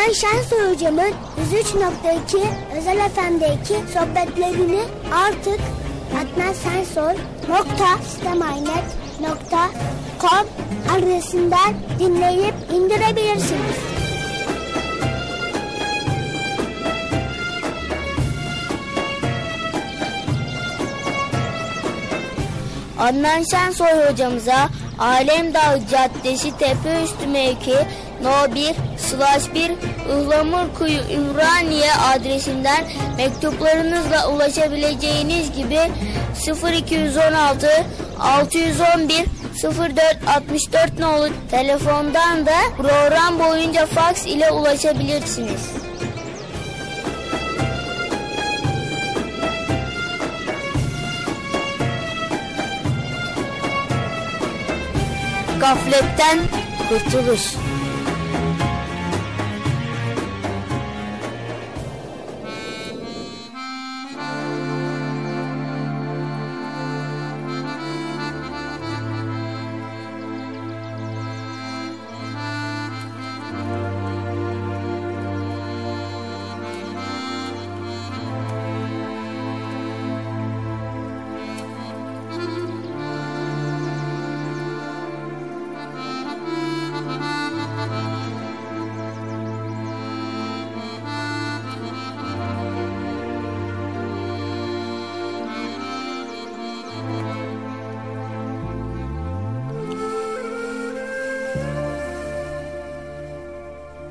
Adnan Şensoy hocamın 103.2 Özel FM'deki sohbetlerini artık adnansensor.com adresinden dinleyip indirebilirsiniz. Adnan Şensoy hocamıza Alemdağ Caddesi Tepe Üstü mevki No 1 slash 1 Ihlamurkuyu Ümraniye adresinden mektuplarınızla ulaşabileceğiniz gibi 0216 611 0464 nolu telefondan da program boyunca fax ile ulaşabilirsiniz. Gafletten kurtuluş.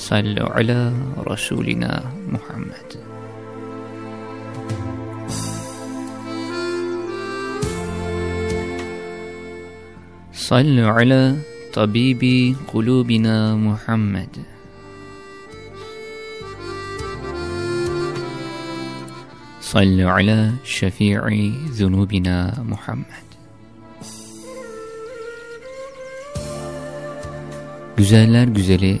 صلوا على رسولنا محمد صلوا على طبيب قلوبنا محمد صلوا على شفيع ذنوبنا محمد Güzeller güzeli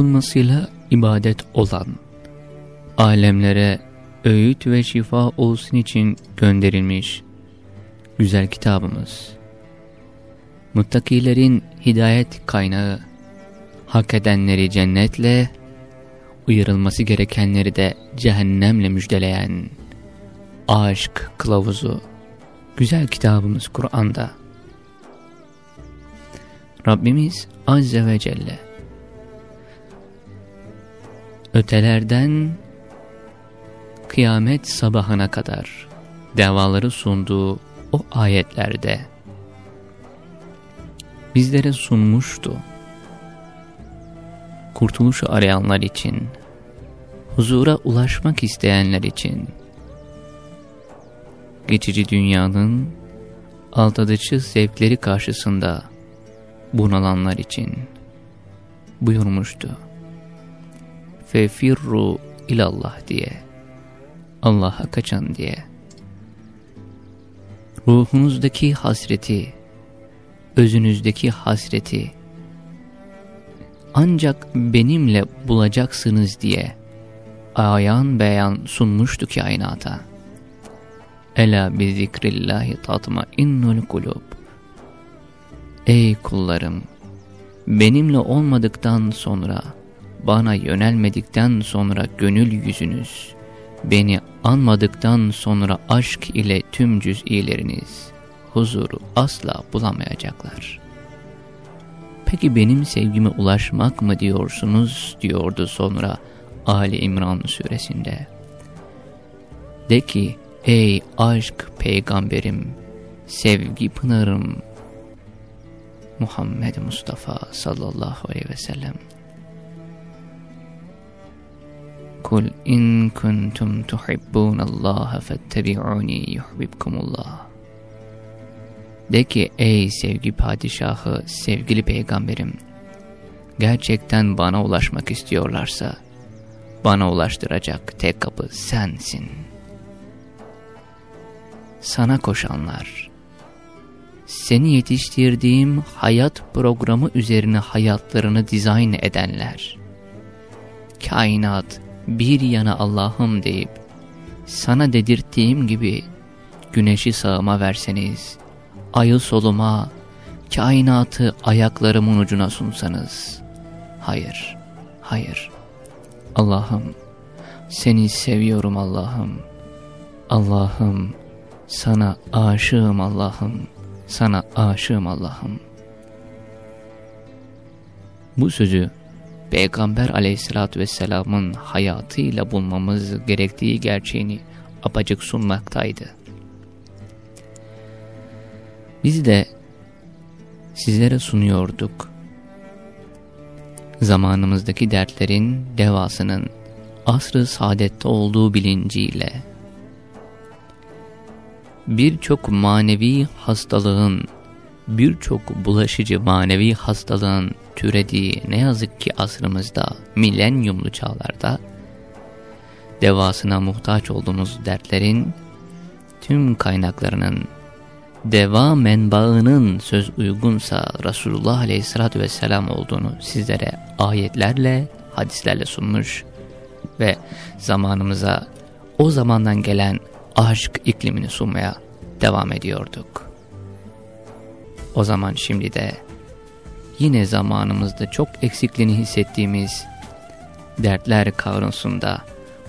Okunmasıyla ibadet olan, alemlere öğüt ve şifa olsun için gönderilmiş güzel kitabımız. Muttakilerin hidayet kaynağı, hak edenleri cennetle, uyarılması gerekenleri de cehennemle müjdeleyen aşk kılavuzu, güzel kitabımız Kur'an'da. Rabbimiz Azze ve Celle ötelerden kıyamet sabahına kadar devaları sunduğu o ayetlerde bizlere sunmuştu. Kurtuluşu arayanlar için, huzura ulaşmak isteyenler için, geçici dünyanın aldatıcı zevkleri karşısında bunalanlar için buyurmuştu fefirru ilallah diye. Allah'a kaçan diye. Ruhunuzdaki hasreti, özünüzdeki hasreti ancak benimle bulacaksınız diye ayan beyan sunmuştu kainata. Ela bi zikrillahi tatma innul kulub. Ey kullarım! Benimle olmadıktan sonra, bana yönelmedikten sonra gönül yüzünüz, beni anmadıktan sonra aşk ile tüm cüz'ileriniz, huzuru asla bulamayacaklar. Peki benim sevgime ulaşmak mı diyorsunuz diyordu sonra Ali İmran suresinde. De ki ey aşk peygamberim, sevgi pınarım Muhammed Mustafa sallallahu aleyhi ve sellem. Kul in kuntum tuhibbunallaha fettebi'uni yuhibbukumullah. De ki ey sevgi padişahı, sevgili peygamberim, gerçekten bana ulaşmak istiyorlarsa, bana ulaştıracak tek kapı sensin. Sana koşanlar, seni yetiştirdiğim hayat programı üzerine hayatlarını dizayn edenler, kainat bir yana Allah'ım deyip, sana dedirttiğim gibi güneşi sağıma verseniz, ayı soluma, kainatı ayaklarımın ucuna sunsanız, hayır, hayır, Allah'ım, seni seviyorum Allah'ım, Allah'ım, sana aşığım Allah'ım, sana aşığım Allah'ım. Bu sözü Peygamber aleyhissalatü vesselamın hayatıyla bulmamız gerektiği gerçeğini apacık sunmaktaydı. Biz de sizlere sunuyorduk. Zamanımızdaki dertlerin devasının asrı saadette olduğu bilinciyle birçok manevi hastalığın, birçok bulaşıcı manevi hastalığın türediği ne yazık ki asrımızda, milenyumlu çağlarda, devasına muhtaç olduğumuz dertlerin tüm kaynaklarının deva menbaının söz uygunsa Resulullah Aleyhisselatü Vesselam olduğunu sizlere ayetlerle, hadislerle sunmuş ve zamanımıza o zamandan gelen aşk iklimini sunmaya devam ediyorduk. O zaman şimdi de yine zamanımızda çok eksikliğini hissettiğimiz dertler kavrusunda,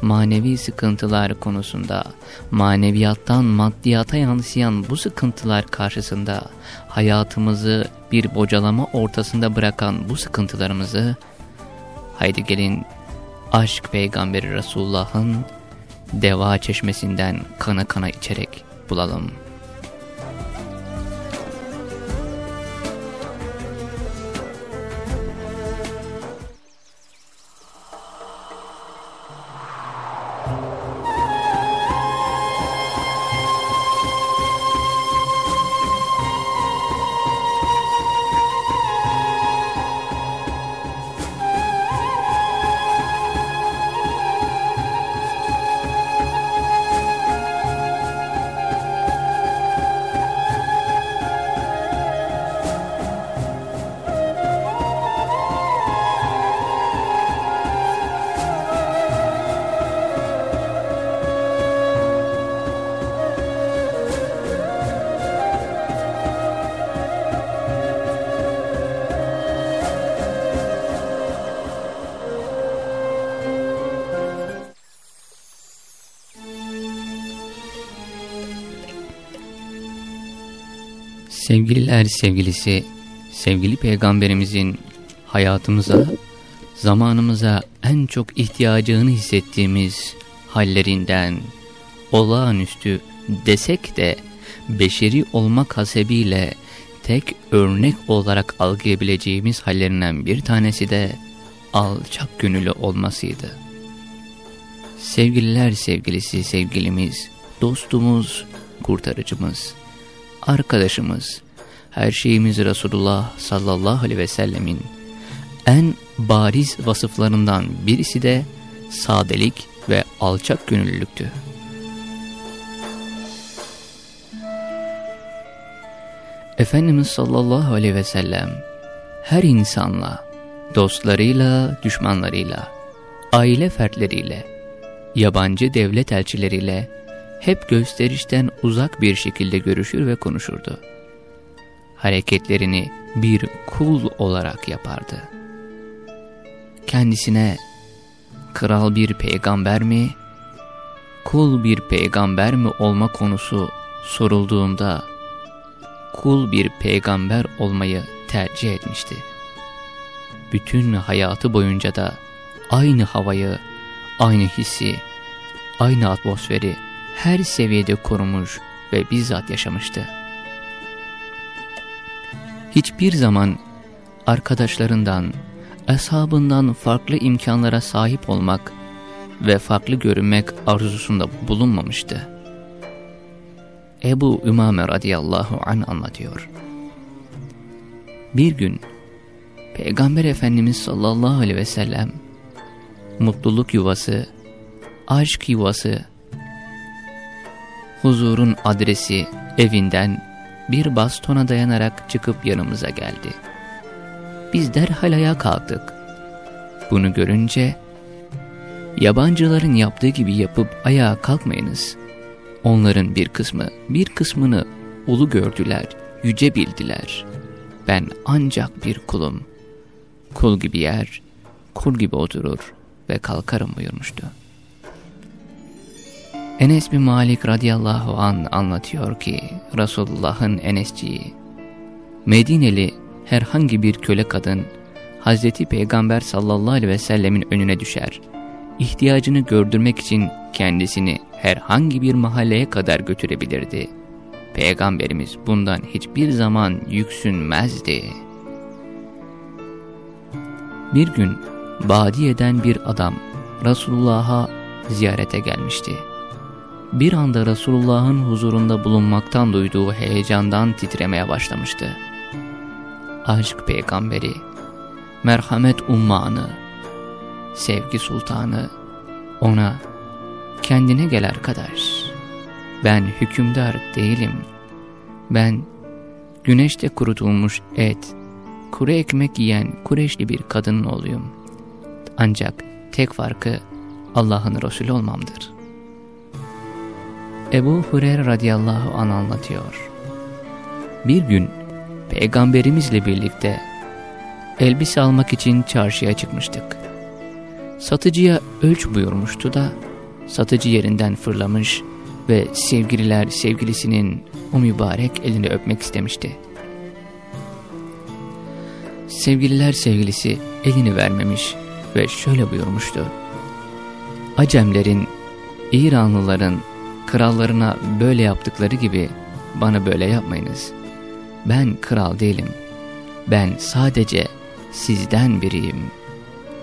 manevi sıkıntılar konusunda, maneviyattan maddiyata yansıyan bu sıkıntılar karşısında hayatımızı bir bocalama ortasında bırakan bu sıkıntılarımızı, haydi gelin aşk peygamberi Resulullah'ın deva çeşmesinden kana kana içerek bulalım.'' Sevgililer sevgilisi, sevgili peygamberimizin hayatımıza, zamanımıza en çok ihtiyacını hissettiğimiz hallerinden, olağanüstü desek de beşeri olmak hasebiyle tek örnek olarak algılayabileceğimiz hallerinden bir tanesi de alçak gönüllü olmasıydı. Sevgililer sevgilisi sevgilimiz, dostumuz, kurtarıcımız, arkadaşımız, her şeyimiz Resulullah sallallahu aleyhi ve sellemin en bariz vasıflarından birisi de sadelik ve alçak gönüllülüktü. Efendimiz sallallahu aleyhi ve sellem her insanla, dostlarıyla, düşmanlarıyla, aile fertleriyle, yabancı devlet elçileriyle hep gösterişten uzak bir şekilde görüşür ve konuşurdu. Hareketlerini bir kul olarak yapardı. Kendisine kral bir peygamber mi, kul bir peygamber mi olma konusu sorulduğunda kul bir peygamber olmayı tercih etmişti. Bütün hayatı boyunca da aynı havayı, aynı hissi, aynı atmosferi her seviyede korumuş ve bizzat yaşamıştı. Hiçbir zaman arkadaşlarından, ashabından farklı imkanlara sahip olmak ve farklı görünmek arzusunda bulunmamıştı. Ebu Ümame radıyallahu an anlatıyor. Bir gün Peygamber Efendimiz sallallahu aleyhi ve sellem mutluluk yuvası, aşk yuvası, huzurun adresi evinden bir bastona dayanarak çıkıp yanımıza geldi. Biz derhal ayağa kalktık. Bunu görünce, yabancıların yaptığı gibi yapıp ayağa kalkmayınız. Onların bir kısmı, bir kısmını ulu gördüler, yüce bildiler. Ben ancak bir kulum. Kul gibi yer, kul gibi oturur ve kalkarım buyurmuştu. Enes bin Malik radıyallahu an anlatıyor ki Resulullah'ın Enesciği, Medineli herhangi bir köle kadın Hazreti Peygamber sallallahu aleyhi ve sellemin önüne düşer. İhtiyacını gördürmek için kendisini herhangi bir mahalleye kadar götürebilirdi. Peygamberimiz bundan hiçbir zaman yüksünmezdi. Bir gün Badiye'den bir adam Resulullah'a ziyarete gelmişti. Bir anda Resulullah'ın huzurunda bulunmaktan duyduğu heyecandan titremeye başlamıştı. Aşk peygamberi, merhamet ummanı, sevgi sultanı ona kendine gel arkadaş. Ben hükümdar değilim. Ben güneşte kurutulmuş et, kuru ekmek yiyen Kureşli bir kadının oğluyum. Ancak tek farkı Allah'ın Resulü olmamdır. Ebu Hureyre radıyallahu an anlatıyor. Bir gün peygamberimizle birlikte elbise almak için çarşıya çıkmıştık. Satıcıya ölç buyurmuştu da satıcı yerinden fırlamış ve sevgililer sevgilisinin o mübarek elini öpmek istemişti. Sevgililer sevgilisi elini vermemiş ve şöyle buyurmuştu. Acemlerin, İranlıların krallarına böyle yaptıkları gibi bana böyle yapmayınız. Ben kral değilim. Ben sadece sizden biriyim.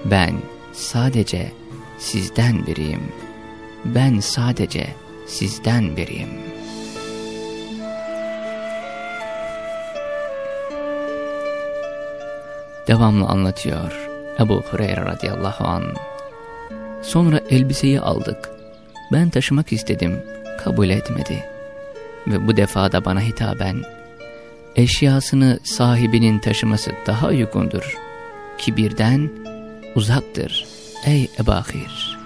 Ben sadece sizden biriyim. Ben sadece sizden biriyim. Devamlı anlatıyor Ebu Hureyre radıyallahu an. Sonra elbiseyi aldık. Ben taşımak istedim, kabul etmedi. Ve bu defa da bana hitaben, eşyasını sahibinin taşıması daha uygundur. Kibirden uzaktır ey Ebahir.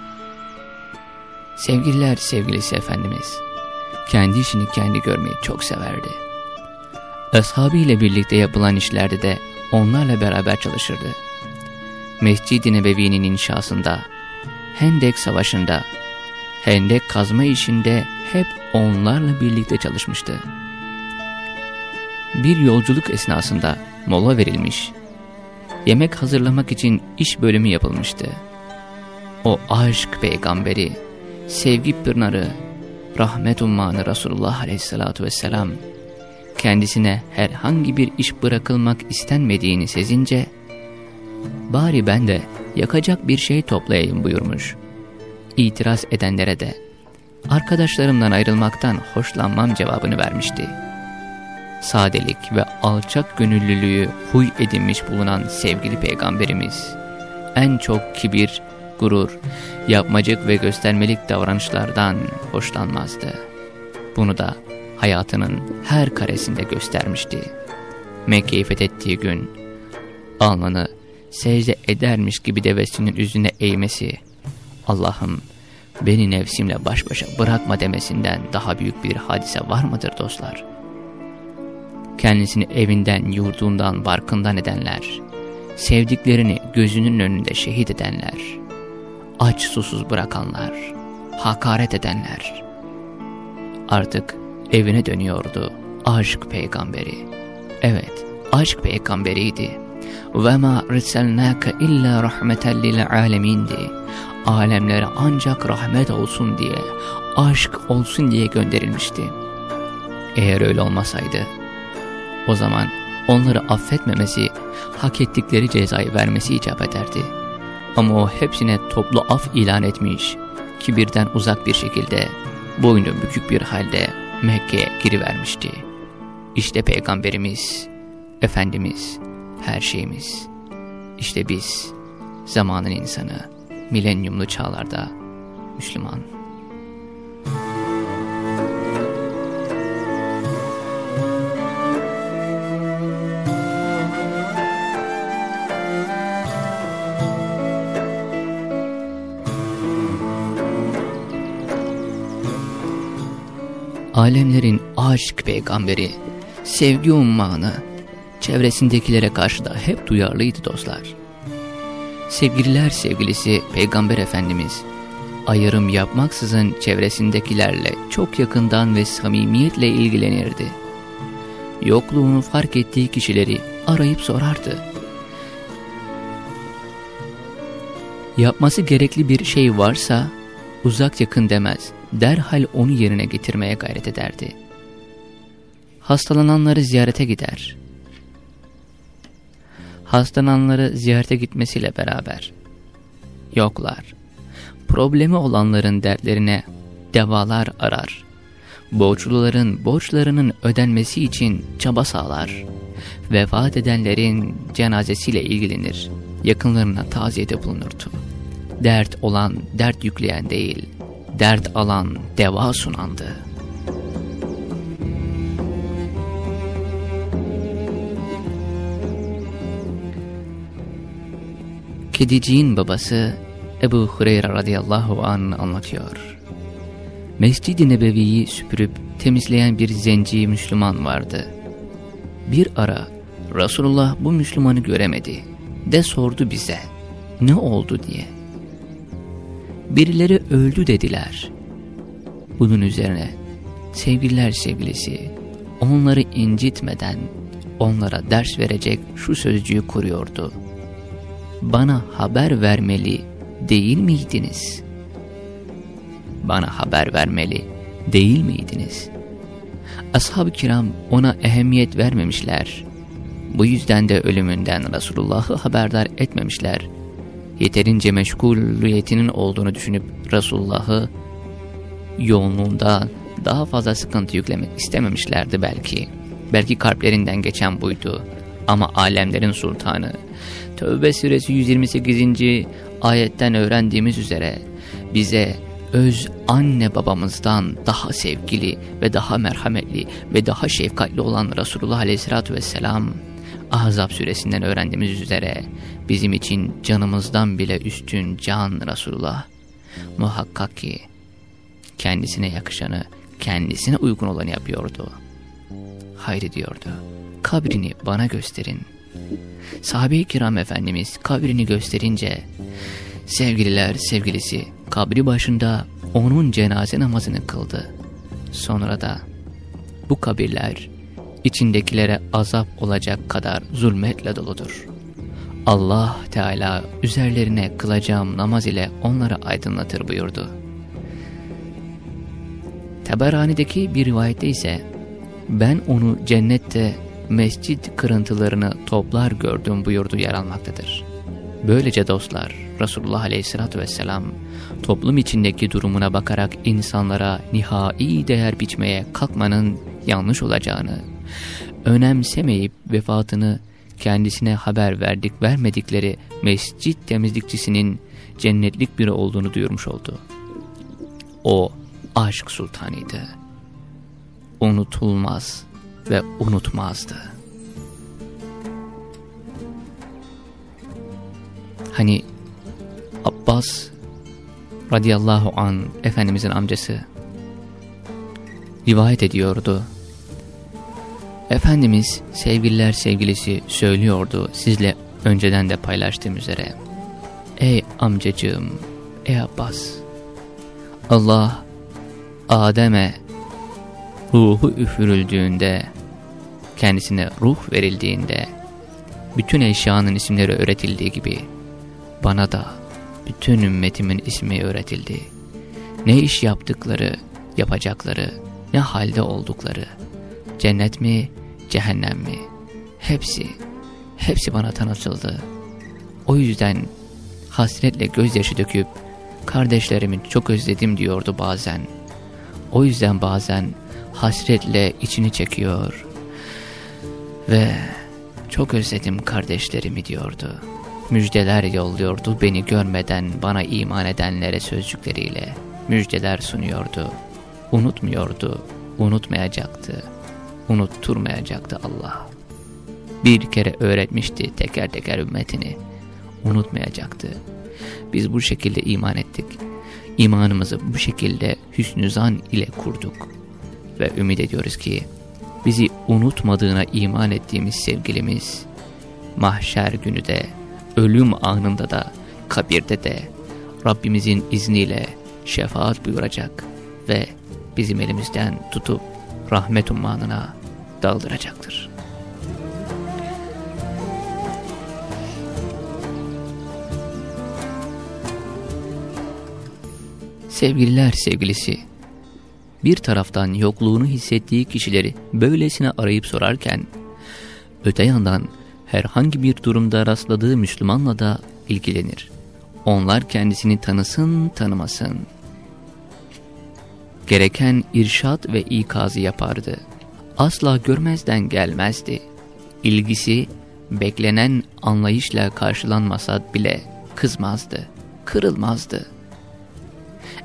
Sevgililer sevgilisi Efendimiz, kendi işini kendi görmeyi çok severdi. Ashabı ile birlikte yapılan işlerde de onlarla beraber çalışırdı. Mescid-i Nebevi'nin inşasında, Hendek Savaşı'nda, Hendek kazma işinde hep onlarla birlikte çalışmıştı. Bir yolculuk esnasında mola verilmiş, yemek hazırlamak için iş bölümü yapılmıştı. O aşk peygamberi, sevgi pınarı, rahmet ummanı Resulullah aleyhissalatu vesselam, kendisine herhangi bir iş bırakılmak istenmediğini sezince, bari ben de yakacak bir şey toplayayım buyurmuş. İtiraz edenlere de, arkadaşlarımdan ayrılmaktan hoşlanmam cevabını vermişti. Sadelik ve alçak gönüllülüğü huy edinmiş bulunan sevgili peygamberimiz, en çok kibir, gurur, yapmacık ve göstermelik davranışlardan hoşlanmazdı. Bunu da hayatının her karesinde göstermişti. Mekke'yi fethettiği gün, alnını secde edermiş gibi devesinin yüzüne eğmesi, Allah'ım beni nefsimle baş başa bırakma demesinden daha büyük bir hadise var mıdır dostlar? Kendisini evinden, yurdundan, barkından edenler, sevdiklerini gözünün önünde şehit edenler, aç susuz bırakanlar, hakaret edenler, artık evine dönüyordu aşk peygamberi. Evet, aşk peygamberiydi. Riselnâke illa rahmeten lil alemindi. Alemlere ancak rahmet olsun diye, aşk olsun diye gönderilmişti. Eğer öyle olmasaydı, o zaman onları affetmemesi, hak ettikleri cezayı vermesi icap ederdi. Ama o hepsine toplu af ilan etmiş, kibirden uzak bir şekilde, boynu bükük bir halde Mekke'ye girivermişti. İşte Peygamberimiz, Efendimiz, her şeyimiz. İşte biz, zamanın insanı, milenyumlu çağlarda Müslüman. Alemlerin aşk peygamberi, sevgi ummanı, çevresindekilere karşı da hep duyarlıydı dostlar. Sevgililer sevgilisi Peygamber Efendimiz, ayırım yapmaksızın çevresindekilerle çok yakından ve samimiyetle ilgilenirdi. Yokluğunu fark ettiği kişileri arayıp sorardı. Yapması gerekli bir şey varsa uzak yakın demez, derhal onu yerine getirmeye gayret ederdi. Hastalananları ziyarete gider. Hastalananları ziyarete gitmesiyle beraber yoklar. Problemi olanların dertlerine devalar arar. Borçluların borçlarının ödenmesi için çaba sağlar. Vefat edenlerin cenazesiyle ilgilenir. Yakınlarına taziyede bulunurdu. Dert olan dert yükleyen değil, dert alan deva sunandı. Kediciğin babası Ebu Hureyre radıyallahu an anlatıyor. Mescid-i Nebevi'yi süpürüp temizleyen bir zenci Müslüman vardı. Bir ara Resulullah bu Müslümanı göremedi de sordu bize ne oldu diye. Birileri öldü dediler. Bunun üzerine sevgililer sevgilisi onları incitmeden onlara ders verecek şu sözcüğü kuruyordu. Bana haber vermeli değil miydiniz? Bana haber vermeli değil miydiniz? Ashab-ı kiram ona ehemmiyet vermemişler. Bu yüzden de ölümünden Resulullah'ı haberdar etmemişler yeterince meşguliyetinin olduğunu düşünüp Resulullah'ı yoğunluğunda daha fazla sıkıntı yüklemek istememişlerdi belki. Belki kalplerinden geçen buydu. Ama alemlerin sultanı, Tövbe suresi 128. ayetten öğrendiğimiz üzere bize öz anne babamızdan daha sevgili ve daha merhametli ve daha şefkatli olan Resulullah aleyhissalatü vesselam Ahzab suresinden öğrendiğimiz üzere bizim için canımızdan bile üstün can Resulullah. Muhakkak ki kendisine yakışanı, kendisine uygun olanı yapıyordu. Hayri diyordu, kabrini bana gösterin. Sahabe-i kiram efendimiz kabrini gösterince, sevgililer sevgilisi kabri başında onun cenaze namazını kıldı. Sonra da bu kabirler içindekilere azap olacak kadar zulmetle doludur. Allah Teala üzerlerine kılacağım namaz ile onları aydınlatır buyurdu. Teberani'deki bir rivayette ise ben onu cennette mescit kırıntılarını toplar gördüm buyurdu yer almaktadır. Böylece dostlar Resulullah Aleyhisselatü Vesselam toplum içindeki durumuna bakarak insanlara nihai değer biçmeye kalkmanın yanlış olacağını, önemsemeyip vefatını kendisine haber verdik vermedikleri mescit temizlikçisinin cennetlik biri olduğunu duyurmuş oldu. O aşk sultanıydı. Unutulmaz ve unutmazdı. Hani Abbas radıyallahu an Efendimizin amcası rivayet ediyordu. Efendimiz sevgililer sevgilisi söylüyordu sizle önceden de paylaştığım üzere. Ey amcacığım, ey Abbas, Allah Adem'e ruhu üfürüldüğünde, kendisine ruh verildiğinde, bütün eşyanın isimleri öğretildiği gibi, bana da bütün ümmetimin ismi öğretildi. Ne iş yaptıkları, yapacakları, ne halde oldukları, cennet mi, cehennem mi, hepsi, hepsi bana tanıtıldı. O yüzden hasretle gözyaşı döküp, kardeşlerimi çok özledim diyordu bazen. O yüzden bazen hasretle içini çekiyor ve çok özledim kardeşlerimi diyordu. Müjdeler yolluyordu beni görmeden bana iman edenlere sözcükleriyle. Müjdeler sunuyordu. Unutmuyordu, unutmayacaktı. Unutturmayacaktı Allah. Bir kere öğretmişti teker teker ümmetini. Unutmayacaktı. Biz bu şekilde iman ettik. İmanımızı bu şekilde hüsnü zan ile kurduk. Ve ümit ediyoruz ki bizi unutmadığına iman ettiğimiz sevgilimiz mahşer günü de ölüm anında da kabirde de Rabbimizin izniyle şefaat buyuracak ve bizim elimizden tutup rahmet ummanına daldıracaktır. Sevgililer sevgilisi, bir taraftan yokluğunu hissettiği kişileri böylesine arayıp sorarken, öte yandan herhangi bir durumda rastladığı Müslümanla da ilgilenir. Onlar kendisini tanısın tanımasın. Gereken irşat ve ikazı yapardı. Asla görmezden gelmezdi. İlgisi beklenen anlayışla karşılanmasa bile kızmazdı, kırılmazdı.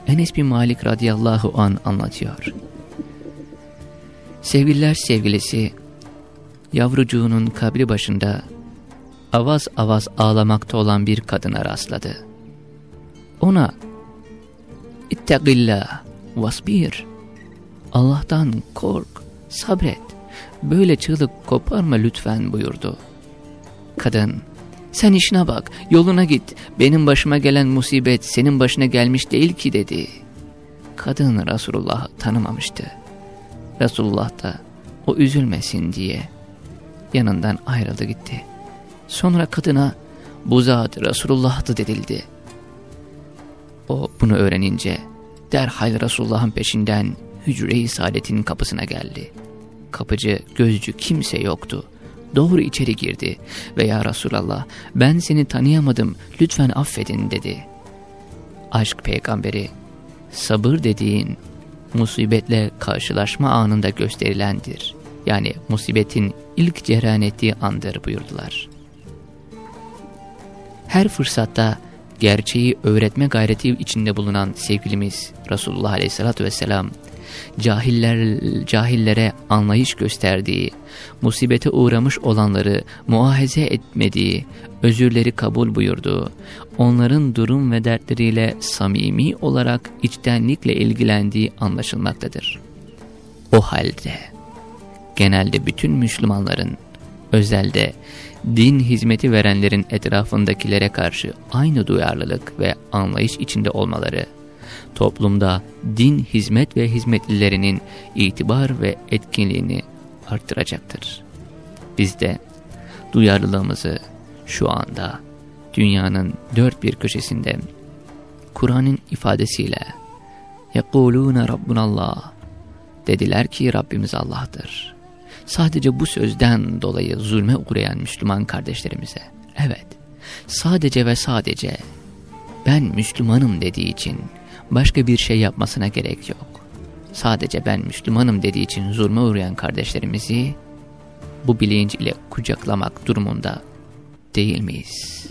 Enes bin Malik radıyallahu an anlatıyor. Sevgililer sevgilisi yavrucuğunun kabri başında avaz avaz ağlamakta olan bir kadına rastladı. Ona İttegillah vasbir Allah'tan kork, sabret, böyle çığlık koparma lütfen buyurdu. Kadın, sen işine bak, yoluna git, benim başıma gelen musibet senin başına gelmiş değil ki dedi. Kadın Resulullah'ı tanımamıştı. Resulullah da o üzülmesin diye yanından ayrıldı gitti. Sonra kadına bu zat Resulullah'tı dedildi. O bunu öğrenince derhal Resulullah'ın peşinden hücre-i saadetin kapısına geldi. Kapıcı, gözcü kimse yoktu. Doğru içeri girdi ve ya Resulallah ben seni tanıyamadım lütfen affedin dedi. Aşk peygamberi sabır dediğin musibetle karşılaşma anında gösterilendir. Yani musibetin ilk cereyan ettiği andır buyurdular. Her fırsatta gerçeği öğretme gayreti içinde bulunan sevgilimiz Resulullah Aleyhisselatü Vesselam, cahiller, cahillere anlayış gösterdiği, musibete uğramış olanları muahize etmediği, özürleri kabul buyurduğu, onların durum ve dertleriyle samimi olarak içtenlikle ilgilendiği anlaşılmaktadır. O halde genelde bütün Müslümanların, özelde din hizmeti verenlerin etrafındakilere karşı aynı duyarlılık ve anlayış içinde olmaları, toplumda din hizmet ve hizmetlilerinin itibar ve etkinliğini arttıracaktır. Biz de duyarlılığımızı şu anda dünyanın dört bir köşesinde Kur'an'ın ifadesiyle يَقُولُونَ رَبُّنَ اللّٰهِ Dediler ki Rabbimiz Allah'tır. Sadece bu sözden dolayı zulme uğrayan Müslüman kardeşlerimize, evet, sadece ve sadece ben Müslümanım dediği için başka bir şey yapmasına gerek yok. Sadece ben Müslümanım dediği için zulme uğrayan kardeşlerimizi bu bilinç ile kucaklamak durumunda değil miyiz?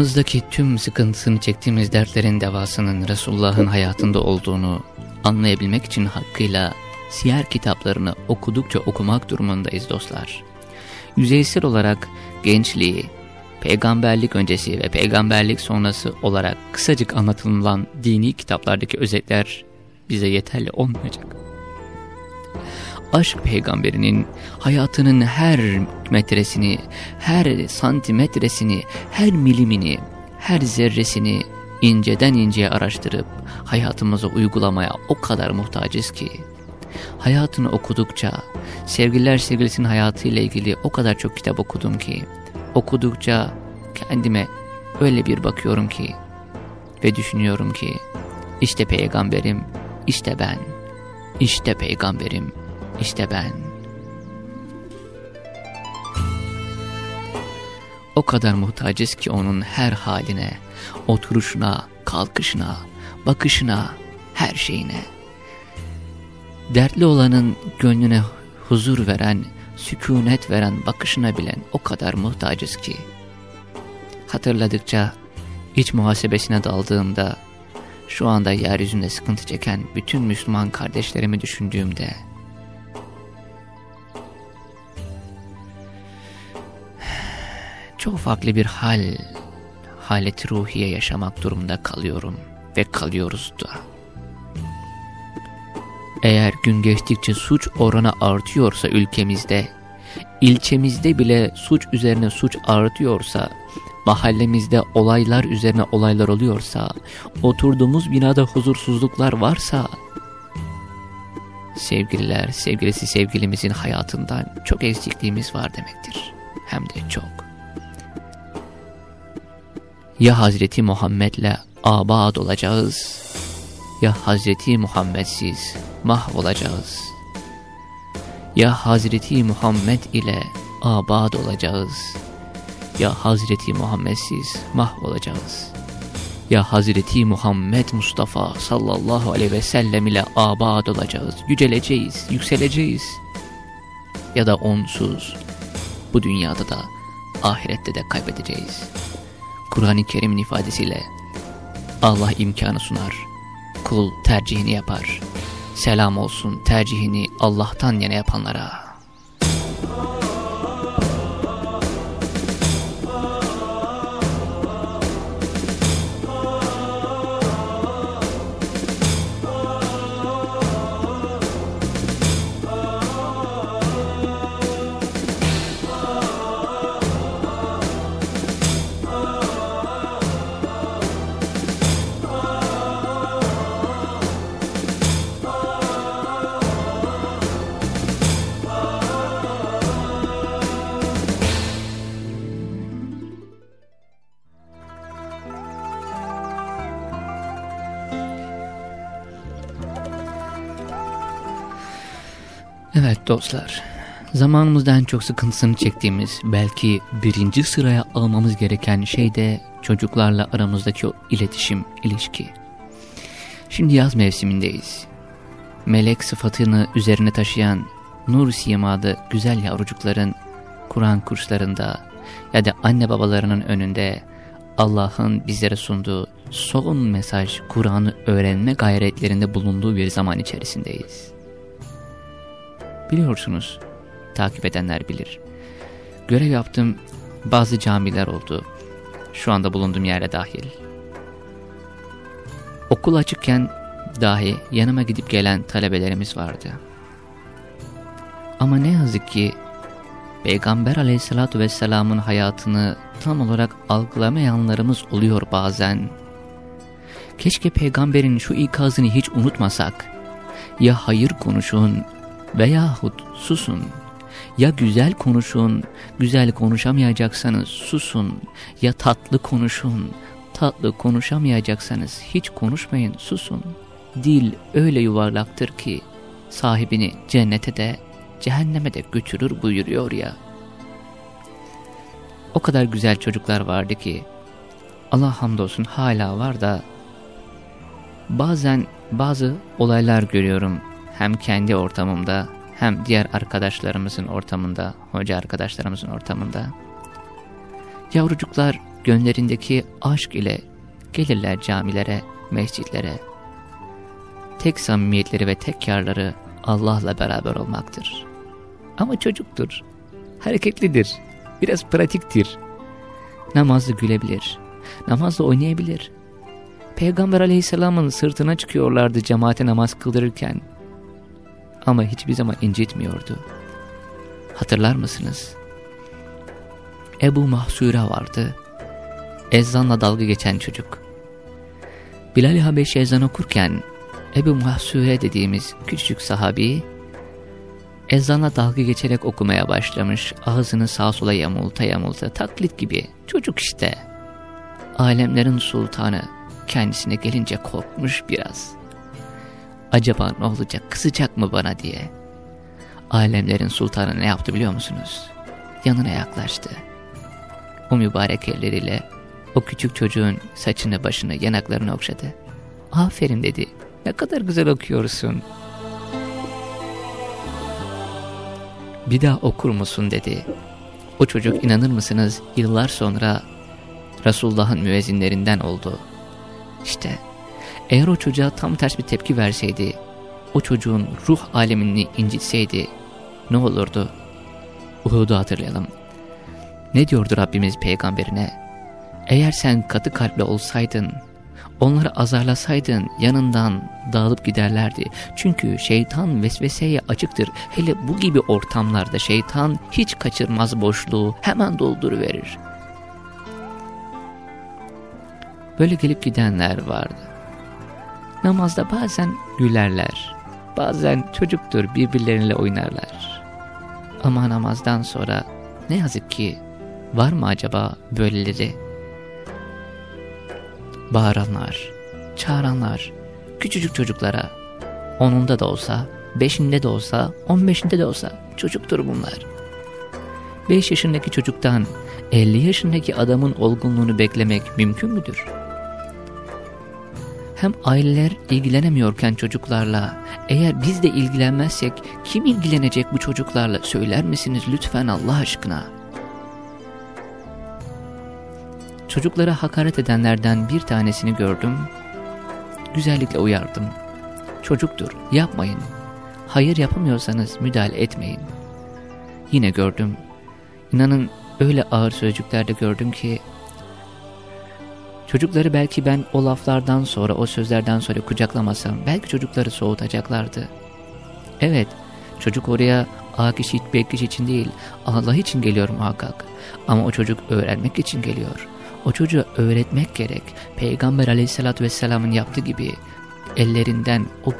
Zamanımızdaki tüm sıkıntısını çektiğimiz dertlerin devasının Resulullah'ın hayatında olduğunu anlayabilmek için hakkıyla siyer kitaplarını okudukça okumak durumundayız dostlar. Yüzeysel olarak gençliği, peygamberlik öncesi ve peygamberlik sonrası olarak kısacık anlatılan dini kitaplardaki özetler bize yeterli olmayacak. Aşk peygamberinin hayatının her metresini, her santimetresini, her milimini, her zerresini inceden inceye araştırıp hayatımıza uygulamaya o kadar muhtacız ki. Hayatını okudukça, sevgililer sevgilisinin hayatıyla ilgili o kadar çok kitap okudum ki, okudukça kendime öyle bir bakıyorum ki ve düşünüyorum ki, işte peygamberim, işte ben, işte peygamberim, işte ben. O kadar muhtacız ki onun her haline, oturuşuna, kalkışına, bakışına, her şeyine. Dertli olanın gönlüne huzur veren, sükunet veren bakışına bilen o kadar muhtacız ki. Hatırladıkça iç muhasebesine daldığımda, şu anda yeryüzünde sıkıntı çeken bütün Müslüman kardeşlerimi düşündüğümde, çok farklı bir hal, haleti ruhiye yaşamak durumunda kalıyorum ve kalıyoruz da. Eğer gün geçtikçe suç oranı artıyorsa ülkemizde, ilçemizde bile suç üzerine suç artıyorsa, mahallemizde olaylar üzerine olaylar oluyorsa, oturduğumuz binada huzursuzluklar varsa, sevgililer, sevgilisi sevgilimizin hayatından çok eksikliğimiz var demektir. Hem de çok. Ya Hazreti Muhammed'le abad olacağız, ya Hazreti Muhammedsiz mahvolacağız. Ya Hazreti Muhammed ile abad olacağız, ya Hazreti Muhammedsiz mahvolacağız. Ya Hazreti Muhammed Mustafa sallallahu aleyhi ve sellem ile abad olacağız, yüceleceğiz, yükseleceğiz. Ya da onsuz bu dünyada da ahirette de kaybedeceğiz. Kur'an-ı Kerim'in ifadesiyle Allah imkanı sunar, kul tercihini yapar. Selam olsun tercihini Allah'tan yana yapanlara. Dostlar, zamanımızda en çok sıkıntısını çektiğimiz, belki birinci sıraya almamız gereken şey de çocuklarla aramızdaki o iletişim, ilişki. Şimdi yaz mevsimindeyiz. Melek sıfatını üzerine taşıyan nur simadı güzel yavrucukların Kur'an kurslarında ya da anne babalarının önünde Allah'ın bizlere sunduğu son mesaj Kur'an'ı öğrenme gayretlerinde bulunduğu bir zaman içerisindeyiz. Biliyorsunuz, takip edenler bilir. Görev yaptığım bazı camiler oldu. Şu anda bulunduğum yere dahil. Okul açıkken dahi yanıma gidip gelen talebelerimiz vardı. Ama ne yazık ki Peygamber aleyhissalatü vesselamın hayatını tam olarak algılamayanlarımız oluyor bazen. Keşke peygamberin şu ikazını hiç unutmasak. Ya hayır konuşun veyahut susun. Ya güzel konuşun, güzel konuşamayacaksanız susun. Ya tatlı konuşun, tatlı konuşamayacaksanız hiç konuşmayın, susun. Dil öyle yuvarlaktır ki sahibini cennete de cehenneme de götürür buyuruyor ya. O kadar güzel çocuklar vardı ki Allah hamdolsun hala var da bazen bazı olaylar görüyorum hem kendi ortamımda hem diğer arkadaşlarımızın ortamında, hoca arkadaşlarımızın ortamında. Yavrucuklar gönlerindeki aşk ile gelirler camilere, mescitlere. Tek samimiyetleri ve tek karları Allah'la beraber olmaktır. Ama çocuktur, hareketlidir, biraz pratiktir. Namazlı gülebilir, namazla oynayabilir. Peygamber aleyhisselamın sırtına çıkıyorlardı cemaate namaz kıldırırken. Ama hiçbir zaman incitmiyordu. Hatırlar mısınız? Ebu Mahsure vardı. Ezanla dalga geçen çocuk. Bilal-i Habeşi ezan okurken Ebu Mahsure dediğimiz küçücük sahabi ezanla dalga geçerek okumaya başlamış. Ağzını sağa sola yamulta yamulta taklit gibi çocuk işte. Alemlerin sultanı kendisine gelince korkmuş biraz. Acaba ne olacak kızacak mı bana diye. Alemlerin sultanı ne yaptı biliyor musunuz? Yanına yaklaştı. O mübarek elleriyle o küçük çocuğun saçını başını yanaklarını okşadı. Aferin dedi. Ne kadar güzel okuyorsun. Bir daha okur musun dedi. O çocuk inanır mısınız yıllar sonra Resulullah'ın müezzinlerinden oldu. İşte eğer o çocuğa tam ters bir tepki verseydi, o çocuğun ruh alemini incitseydi ne olurdu? Uhud'u hatırlayalım. Ne diyordu Rabbimiz peygamberine? Eğer sen katı kalpli olsaydın, onları azarlasaydın yanından dağılıp giderlerdi. Çünkü şeytan vesveseye açıktır. Hele bu gibi ortamlarda şeytan hiç kaçırmaz boşluğu, hemen dolduruverir. Böyle gelip gidenler vardı. Namazda bazen gülerler, bazen çocuktur birbirleriyle oynarlar. Ama namazdan sonra ne yazık ki var mı acaba böyleleri? Bağıranlar, çağıranlar, küçücük çocuklara, onunda da olsa, beşinde de olsa, on beşinde de olsa çocuktur bunlar. Beş yaşındaki çocuktan 50 yaşındaki adamın olgunluğunu beklemek mümkün müdür? Hem aileler ilgilenemiyorken çocuklarla, eğer biz de ilgilenmezsek kim ilgilenecek bu çocuklarla söyler misiniz lütfen Allah aşkına? Çocuklara hakaret edenlerden bir tanesini gördüm, güzellikle uyardım. Çocuktur, yapmayın. Hayır yapamıyorsanız müdahale etmeyin. Yine gördüm, inanın öyle ağır sözcüklerde gördüm ki, Çocukları belki ben o laflardan sonra, o sözlerden sonra kucaklamasam, belki çocukları soğutacaklardı. Evet, çocuk oraya A kişi, B kişi için değil, Allah için geliyor muhakkak. Ama o çocuk öğrenmek için geliyor. O çocuğa öğretmek gerek. Peygamber aleyhissalatü vesselamın yaptığı gibi ellerinden, o,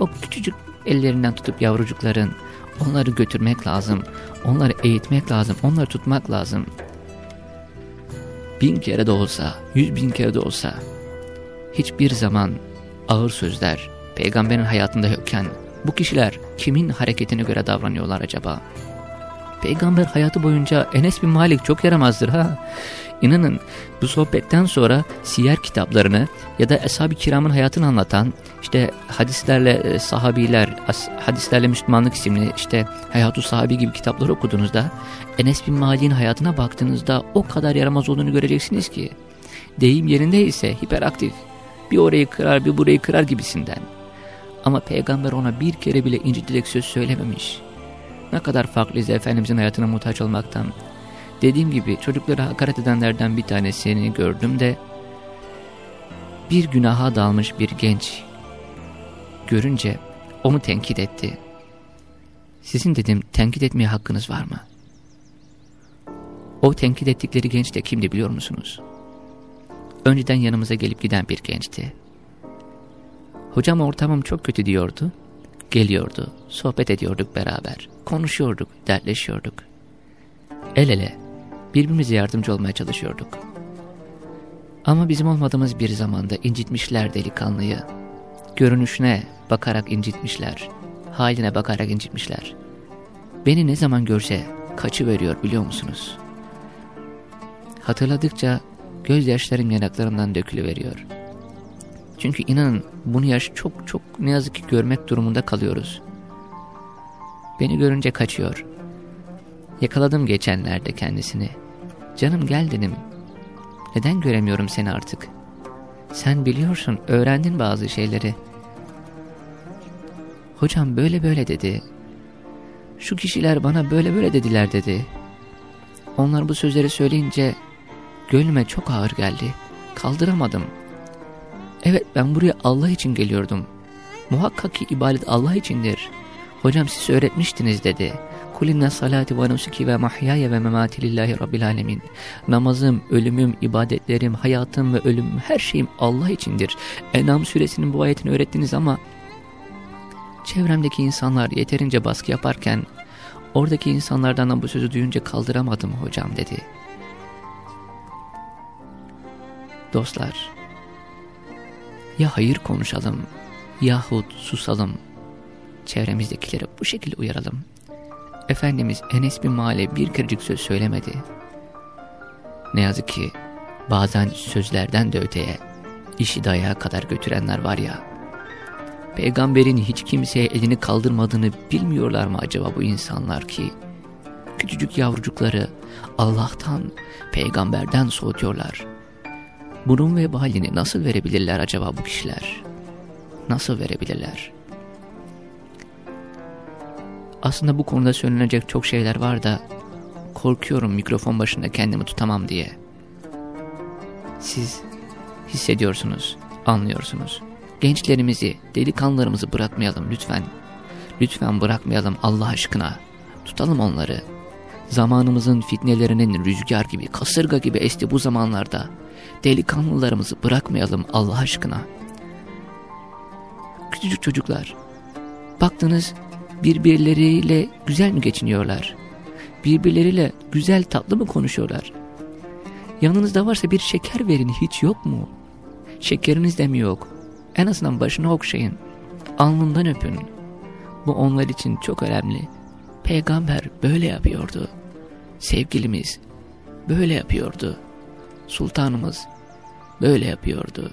o küçücük ellerinden tutup yavrucukların onları götürmek lazım. Onları eğitmek lazım, onları tutmak lazım bin kere de olsa, yüz bin kere de olsa hiçbir zaman ağır sözler peygamberin hayatında yokken bu kişiler kimin hareketine göre davranıyorlar acaba? Peygamber hayatı boyunca Enes bin Malik çok yaramazdır ha. İnanın bu sohbetten sonra siyer kitaplarını ya da Eshab-ı Kiram'ın hayatını anlatan işte hadislerle e, sahabiler, hadislerle Müslümanlık isimli işte Hayatu Sahabi gibi kitapları okuduğunuzda Enes bin Malik'in hayatına baktığınızda o kadar yaramaz olduğunu göreceksiniz ki deyim yerindeyse hiperaktif bir orayı kırar bir burayı kırar gibisinden. Ama peygamber ona bir kere bile incitilecek söz söylememiş. Ne kadar farklıyız Efendimizin hayatına muhtaç olmaktan. Dediğim gibi çocuklara hakaret edenlerden bir tanesini gördüm de bir günaha dalmış bir genç görünce onu tenkit etti. Sizin dedim tenkit etmeye hakkınız var mı? O tenkit ettikleri genç de kimdi biliyor musunuz? Önceden yanımıza gelip giden bir gençti. Hocam ortamım çok kötü diyordu. Geliyordu, sohbet ediyorduk beraber, konuşuyorduk, dertleşiyorduk. El ele, birbirimize yardımcı olmaya çalışıyorduk. Ama bizim olmadığımız bir zamanda incitmişler delikanlıyı. Görünüşüne bakarak incitmişler, haline bakarak incitmişler. Beni ne zaman görse kaçı veriyor biliyor musunuz? Hatırladıkça gözyaşlarım yanaklarımdan dökülüveriyor. Çünkü inanın bunu yaş çok çok ne yazık ki görmek durumunda kalıyoruz. Beni görünce kaçıyor. Yakaladım geçenlerde kendisini. Canım gel dedim. Neden göremiyorum seni artık? Sen biliyorsun, öğrendin bazı şeyleri. Hocam böyle böyle dedi. Şu kişiler bana böyle böyle dediler dedi. Onlar bu sözleri söyleyince gönlüme çok ağır geldi. Kaldıramadım. Evet ben buraya Allah için geliyordum. Muhakkak ki ibadet Allah içindir. Hocam siz öğretmiştiniz dedi. Kulinne salati ve nusuki ve mahyaya ve memati lillahi rabbil alemin. Namazım, ölümüm, ibadetlerim, hayatım ve ölümüm her şeyim Allah içindir. Enam suresinin bu ayetini öğrettiniz ama çevremdeki insanlar yeterince baskı yaparken oradaki insanlardan bu sözü duyunca kaldıramadım hocam dedi. Dostlar, ya hayır konuşalım yahut susalım, çevremizdekileri bu şekilde uyaralım. Efendimiz Enes bin Male bir kırıcık söz söylemedi. Ne yazık ki bazen sözlerden de öteye işi dayağa kadar götürenler var ya. Peygamberin hiç kimseye elini kaldırmadığını bilmiyorlar mı acaba bu insanlar ki? Küçücük yavrucukları Allah'tan, peygamberden soğutuyorlar. Bunun vebalini nasıl verebilirler acaba bu kişiler? Nasıl verebilirler? Aslında bu konuda söylenecek çok şeyler var da korkuyorum mikrofon başında kendimi tutamam diye. Siz hissediyorsunuz, anlıyorsunuz. Gençlerimizi, delikanlılarımızı bırakmayalım lütfen. Lütfen bırakmayalım Allah aşkına. Tutalım onları. Zamanımızın fitnelerinin rüzgar gibi, kasırga gibi esti bu zamanlarda. Delikanlılarımızı bırakmayalım Allah aşkına. Küçücük çocuklar. Baktınız birbirleriyle güzel mi geçiniyorlar? Birbirleriyle güzel tatlı mı konuşuyorlar? Yanınızda varsa bir şeker verin hiç yok mu? Şekeriniz de mi yok? En azından başını okşayın. Alnından öpün. Bu onlar için çok önemli. Peygamber böyle yapıyordu. Sevgilimiz böyle yapıyordu. Sultanımız böyle yapıyordu.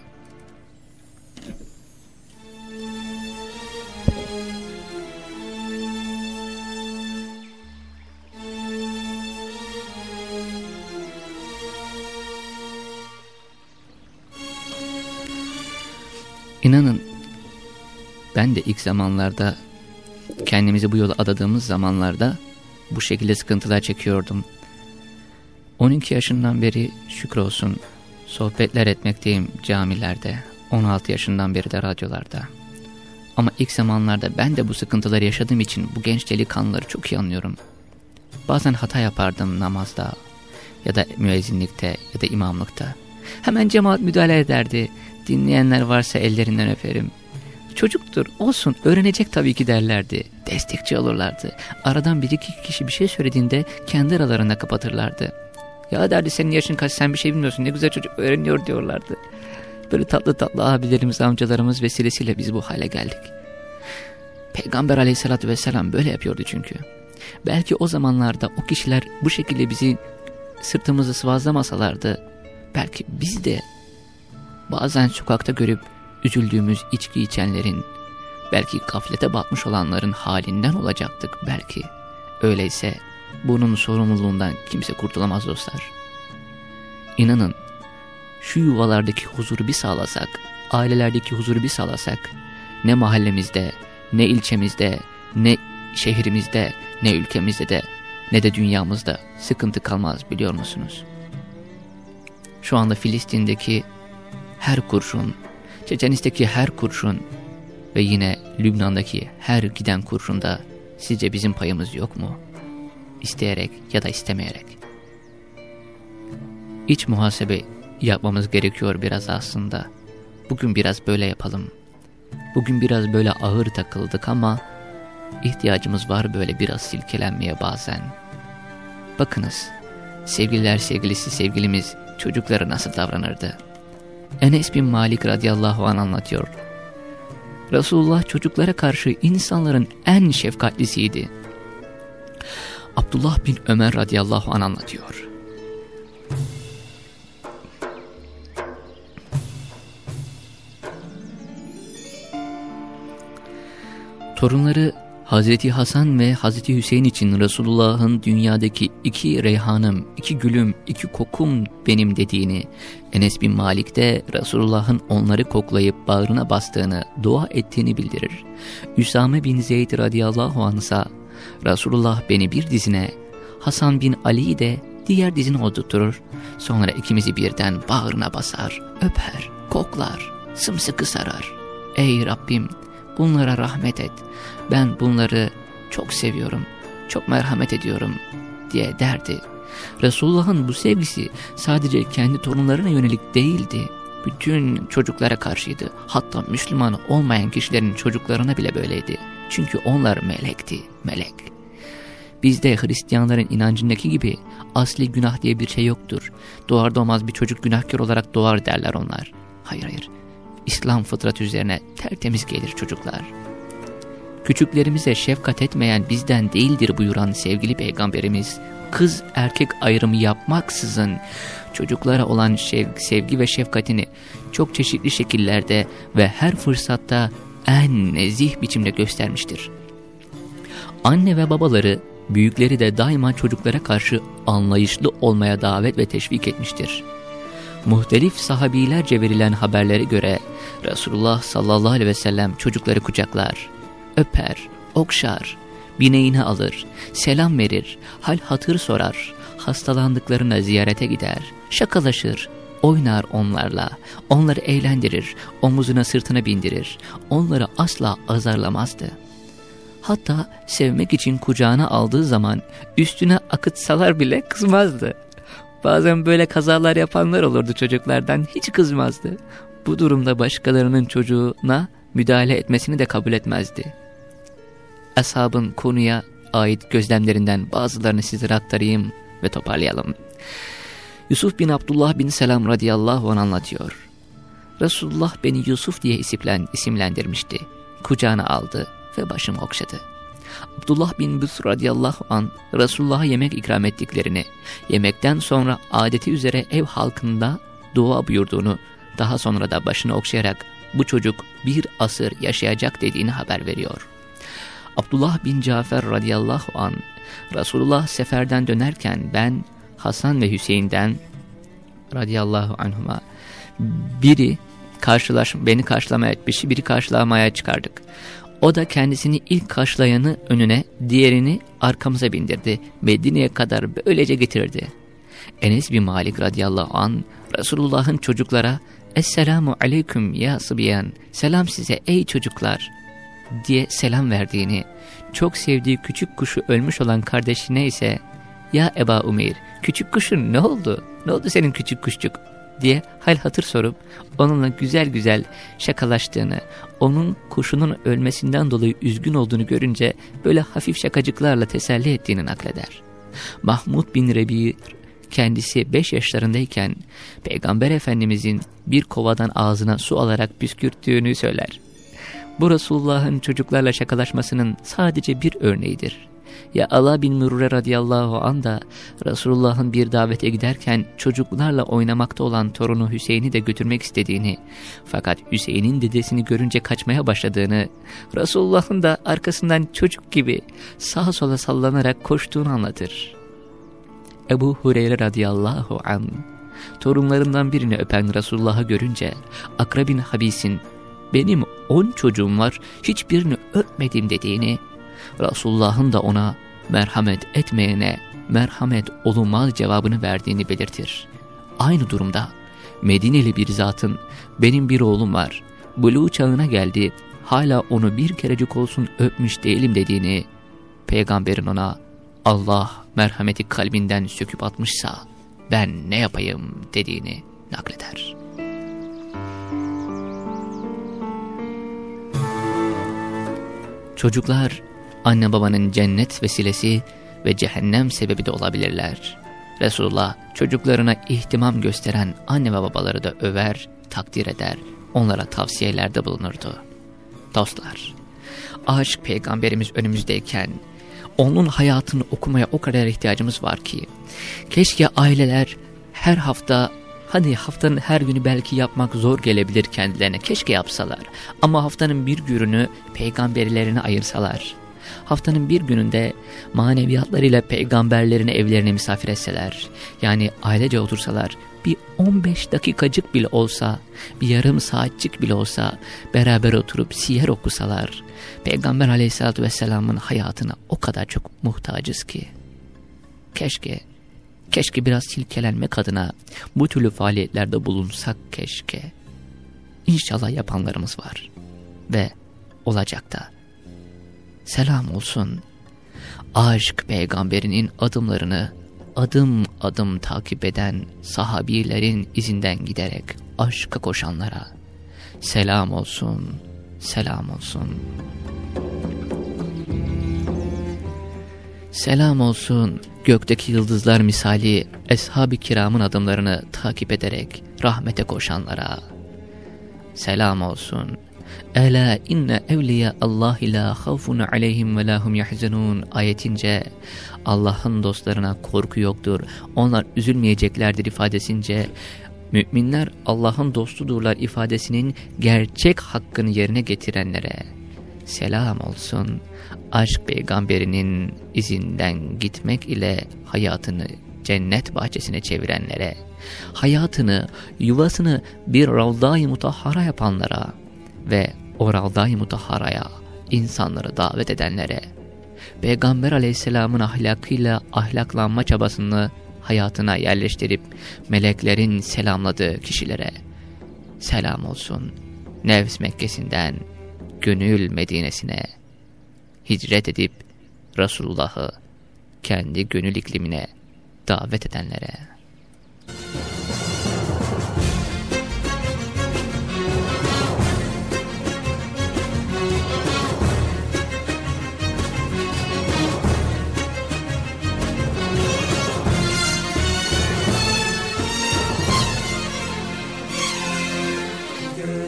İnanın ben de ilk zamanlarda kendimizi bu yola adadığımız zamanlarda bu şekilde sıkıntılar çekiyordum. 12 yaşından beri şükür olsun sohbetler etmekteyim camilerde. 16 yaşından beri de radyolarda. Ama ilk zamanlarda ben de bu sıkıntıları yaşadığım için bu genç delikanlıları çok iyi anlıyorum. Bazen hata yapardım namazda ya da müezzinlikte ya da imamlıkta. Hemen cemaat müdahale ederdi. Dinleyenler varsa ellerinden öperim. Çocuktur olsun öğrenecek tabii ki derlerdi. Destekçi olurlardı. Aradan bir iki kişi bir şey söylediğinde kendi aralarında kapatırlardı. Ya derdi senin yaşın kaç sen bir şey bilmiyorsun ne güzel çocuk öğreniyor diyorlardı. Böyle tatlı tatlı abilerimiz amcalarımız vesilesiyle biz bu hale geldik. Peygamber aleyhissalatü vesselam böyle yapıyordu çünkü. Belki o zamanlarda o kişiler bu şekilde bizi sırtımızı sıvazlamasalardı belki biz de bazen sokakta görüp üzüldüğümüz içki içenlerin, belki gaflete batmış olanların halinden olacaktık belki. Öyleyse bunun sorumluluğundan kimse kurtulamaz dostlar. İnanın şu yuvalardaki huzuru bir sağlasak, ailelerdeki huzuru bir sağlasak, ne mahallemizde, ne ilçemizde, ne şehrimizde, ne ülkemizde de, ne de dünyamızda sıkıntı kalmaz biliyor musunuz? Şu anda Filistin'deki her kurşun, Çeçenisteki her kurşun ve yine Lübnan'daki her giden kurşunda sizce bizim payımız yok mu? İsteyerek ya da istemeyerek. İç muhasebe yapmamız gerekiyor biraz aslında. Bugün biraz böyle yapalım. Bugün biraz böyle ağır takıldık ama ihtiyacımız var böyle biraz silkelenmeye bazen. Bakınız, sevgililer sevgilisi sevgilimiz çocuklara nasıl davranırdı? Enes bin Malik radıyallahu an anlatıyor. Resulullah çocuklara karşı insanların en şefkatlisiydi. Abdullah bin Ömer radıyallahu an anlatıyor. Torunları Hazreti Hasan ve Hazreti Hüseyin için Resulullah'ın dünyadaki iki reyhanım, iki gülüm, iki kokum benim dediğini, Enes bin Malik de Resulullah'ın onları koklayıp bağrına bastığını, dua ettiğini bildirir. Üsame bin Zeyd radıyallahu anh Resulullah beni bir dizine, Hasan bin Ali'yi de diğer dizine oturtur, sonra ikimizi birden bağrına basar, öper, koklar, sımsıkı sarar. Ey Rabbim bunlara rahmet et, ben bunları çok seviyorum, çok merhamet ediyorum diye derdi. Resulullah'ın bu sevgisi sadece kendi torunlarına yönelik değildi. Bütün çocuklara karşıydı. Hatta Müslüman olmayan kişilerin çocuklarına bile böyleydi. Çünkü onlar melekti, melek. Bizde Hristiyanların inancındaki gibi asli günah diye bir şey yoktur. Doğar doğmaz bir çocuk günahkar olarak doğar derler onlar. Hayır hayır. İslam fıtratı üzerine tertemiz gelir çocuklar. Küçüklerimize şefkat etmeyen bizden değildir buyuran sevgili peygamberimiz, kız erkek ayrımı yapmaksızın çocuklara olan sevgi ve şefkatini çok çeşitli şekillerde ve her fırsatta en nezih biçimde göstermiştir. Anne ve babaları, büyükleri de daima çocuklara karşı anlayışlı olmaya davet ve teşvik etmiştir. Muhtelif sahabilerce verilen haberlere göre Resulullah sallallahu aleyhi ve sellem çocukları kucaklar, öper, okşar, bineğine alır, selam verir, hal hatır sorar, hastalandıklarına ziyarete gider, şakalaşır, oynar onlarla, onları eğlendirir, omuzuna sırtına bindirir, onları asla azarlamazdı. Hatta sevmek için kucağına aldığı zaman üstüne akıtsalar bile kızmazdı. Bazen böyle kazalar yapanlar olurdu çocuklardan hiç kızmazdı. Bu durumda başkalarının çocuğuna müdahale etmesini de kabul etmezdi. Ashabın konuya ait gözlemlerinden bazılarını sizlere aktarayım ve toparlayalım. Yusuf bin Abdullah bin Selam radıyallahu anh anlatıyor. Resulullah beni Yusuf diye isimlendirmişti. Kucağına aldı ve başımı okşadı. Abdullah bin Büs radıyallahu an Resulullah'a yemek ikram ettiklerini, yemekten sonra adeti üzere ev halkında dua buyurduğunu, daha sonra da başını okşayarak bu çocuk bir asır yaşayacak dediğini haber veriyor. Abdullah bin Cafer radıyallahu an Resulullah seferden dönerken ben Hasan ve Hüseyin'den radıyallahu anhuma biri karşılaş beni karşılamaya etmişi biri karşılamaya çıkardık. O da kendisini ilk karşılayanı önüne, diğerini arkamıza bindirdi. Medine'ye kadar böylece getirdi. Enes bin Malik radıyallahu an Resulullah'ın çocuklara Esselamu aleyküm ya sıbiyan, selam size ey çocuklar diye selam verdiğini, çok sevdiği küçük kuşu ölmüş olan kardeşine ise ya Eba Umeyr küçük kuşun ne oldu? Ne oldu senin küçük kuşçuk? Diye hal hatır sorup onunla güzel güzel şakalaştığını, onun kuşunun ölmesinden dolayı üzgün olduğunu görünce böyle hafif şakacıklarla teselli ettiğini nakleder. Mahmud bin Rebi kendisi 5 yaşlarındayken Peygamber Efendimizin bir kovadan ağzına su alarak püskürttüğünü söyler. Bu Resulullah'ın çocuklarla şakalaşmasının sadece bir örneğidir. Ya Allah bin Mürre radıyallahu an da Resulullah'ın bir davete giderken çocuklarla oynamakta olan torunu Hüseyin'i de götürmek istediğini fakat Hüseyin'in dedesini görünce kaçmaya başladığını Resulullah'ın da arkasından çocuk gibi sağa sola sallanarak koştuğunu anlatır. Ebu Hureyre radıyallahu an torunlarından birini öpen Resulullah'ı görünce Akra bin Habis'in benim on çocuğum var hiçbirini öpmedim dediğini Resulullah'ın da ona merhamet etmeyene merhamet olunmaz cevabını verdiğini belirtir. Aynı durumda Medineli bir zatın benim bir oğlum var, buluğ çağına geldi, hala onu bir kerecik olsun öpmüş değilim dediğini, peygamberin ona Allah merhameti kalbinden söküp atmışsa ben ne yapayım dediğini nakleder. Çocuklar anne babanın cennet vesilesi ve cehennem sebebi de olabilirler. Resulullah çocuklarına ihtimam gösteren anne ve babaları da över, takdir eder, onlara tavsiyelerde bulunurdu. Dostlar, aşk peygamberimiz önümüzdeyken onun hayatını okumaya o kadar ihtiyacımız var ki keşke aileler her hafta Hani haftanın her günü belki yapmak zor gelebilir kendilerine keşke yapsalar ama haftanın bir gününü peygamberlerine ayırsalar haftanın bir gününde maneviyatlarıyla peygamberlerini evlerine misafir etseler, yani ailece otursalar, bir 15 dakikacık bile olsa, bir yarım saatçik bile olsa beraber oturup siyer okusalar, Peygamber aleyhissalatü vesselamın hayatına o kadar çok muhtacız ki. Keşke, keşke biraz silkelenmek adına bu türlü faaliyetlerde bulunsak keşke. İnşallah yapanlarımız var ve olacak da. Selam olsun. Aşk peygamberinin adımlarını adım adım takip eden sahabilerin izinden giderek aşka koşanlara selam olsun, selam olsun. Selam olsun gökteki yıldızlar misali eshab-ı kiramın adımlarını takip ederek rahmete koşanlara. Selam olsun. Ela inne evliya Allah la havfun aleyhim ve lahum yahzanun ayetince Allah'ın dostlarına korku yoktur. Onlar üzülmeyeceklerdir ifadesince müminler Allah'ın dostudurlar ifadesinin gerçek hakkını yerine getirenlere selam olsun. Aşk peygamberinin izinden gitmek ile hayatını cennet bahçesine çevirenlere, hayatını, yuvasını bir ravda-i mutahhara yapanlara ve o ravda-i mutahharaya insanları davet edenlere, Peygamber aleyhisselamın ahlakıyla ahlaklanma çabasını hayatına yerleştirip meleklerin selamladığı kişilere selam olsun. Nevs Mekkesi'nden gönül Medine'sine hicret edip Resulullah'ı kendi gönül iklimine davet edenlere.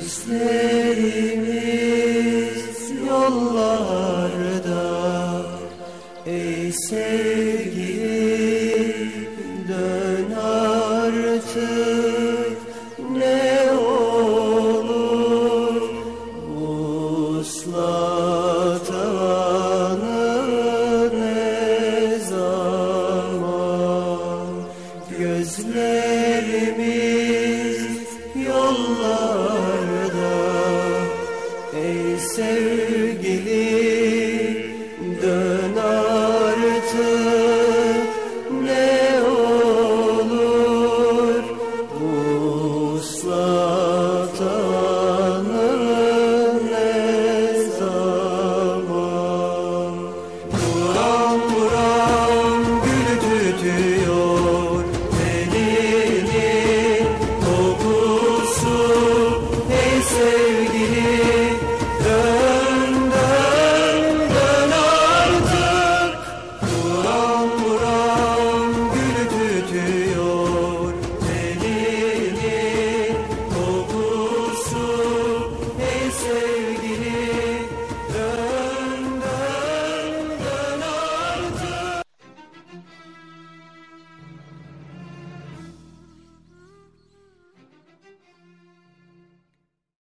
Stay me.